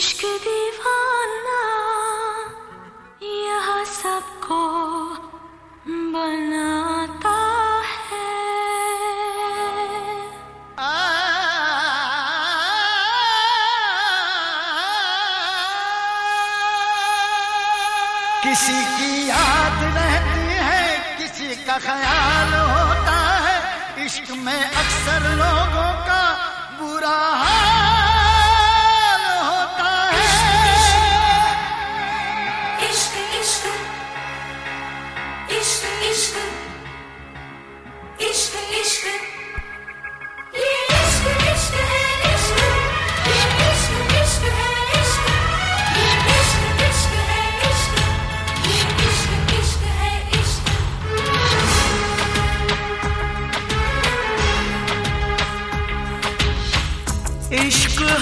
इश्क दीवाना, यह सबको बनाता है। किसी की याद रहती है, किसी का ख्याल होता है। इश्क में अक्सर लोगों का बुरा हाल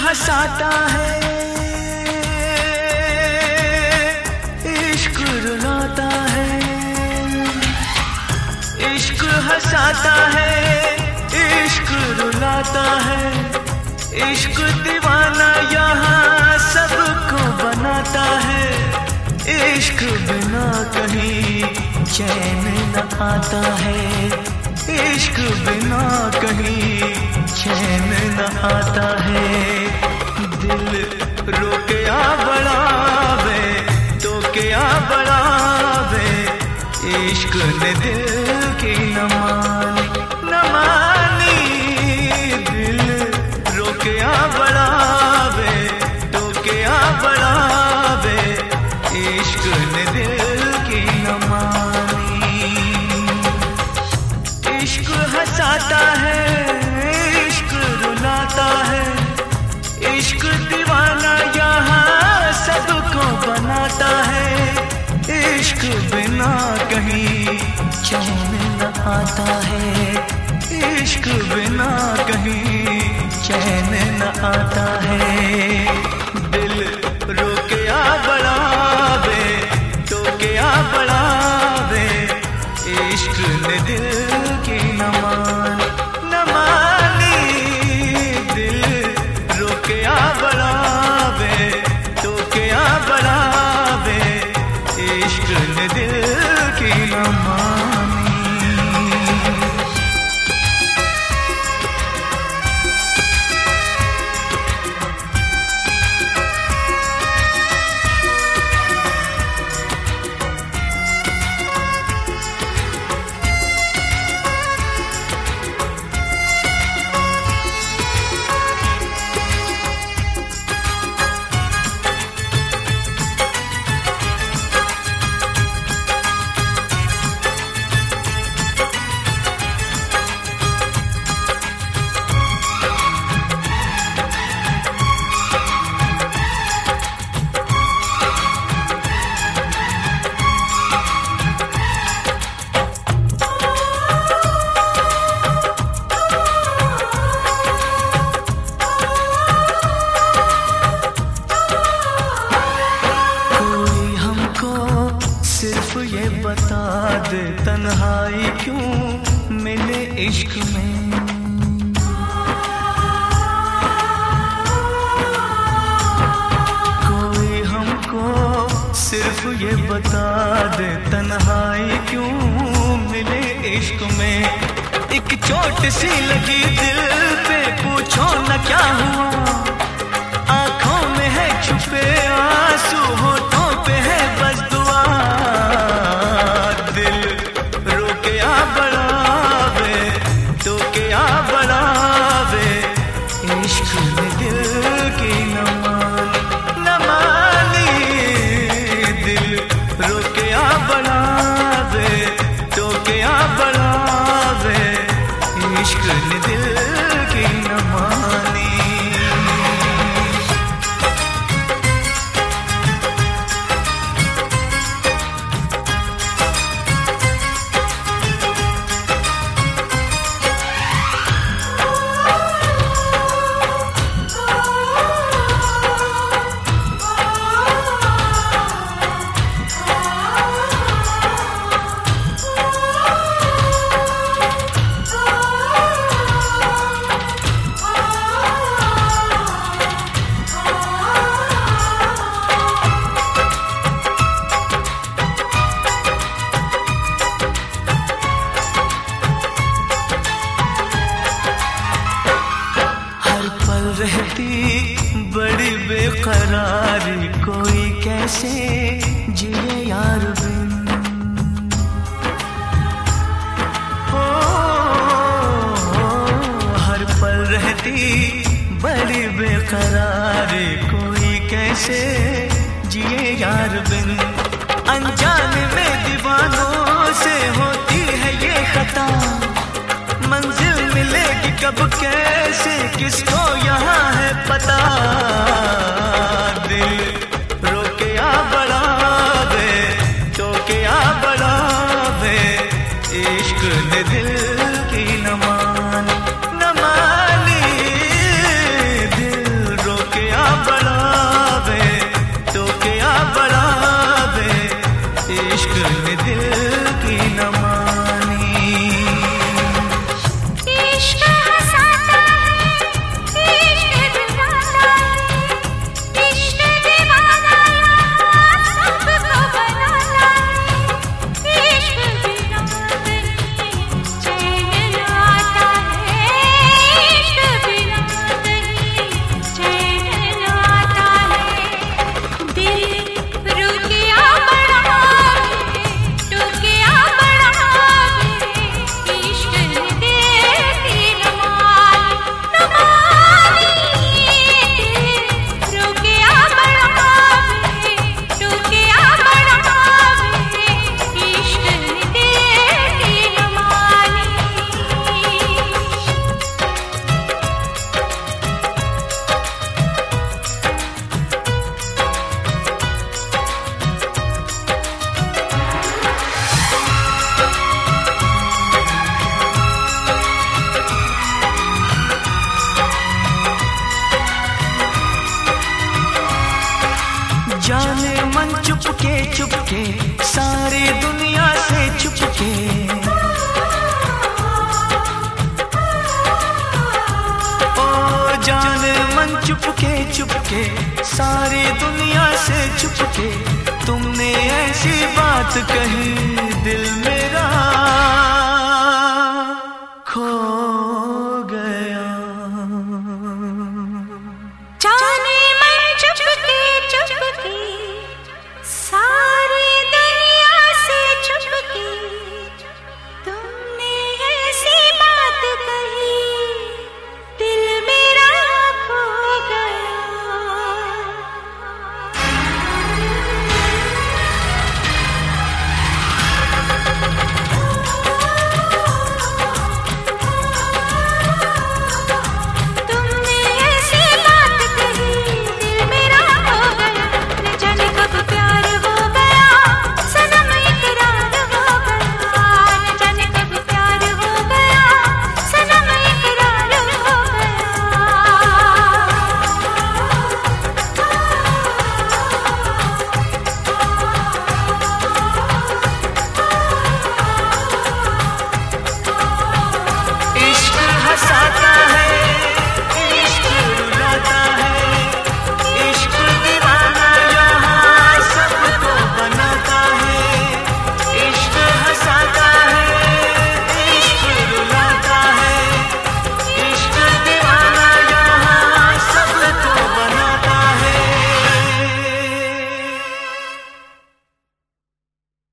हंसाता है। इश्क रुलाता है। इश्क हंसाता है। इश्क रुलाता है। इश्क दीवाना यहाँ सबको बनाता है। इश्क बिना कहीं चैन न आता है। इश्क बिना कहीं चैन न आता है। दिल रोके आ बढ़ावे तो क्या बढ़ावे इश्क ने दिल इश्क बिना कहीं चैन न आता है। इश्क बिना कहीं चैन न आता है। दिल रोके आ बड़ा दे तो क्या दे इश्क ने दिल इश्क में। कोई हमको सिर्फ़ ये बता दे, तन्हाई क्यों मिले इश्क में? एक चोट सी लगी दिल पे, पूछो न क्या हुआ? आँखों में है छुपे आँसू, होठों अनजान में दीवानों से होती है ये खता। मंजिल मिलेगी कब कैसे, किसको यहाँ है पता? दिल कहीं दिल में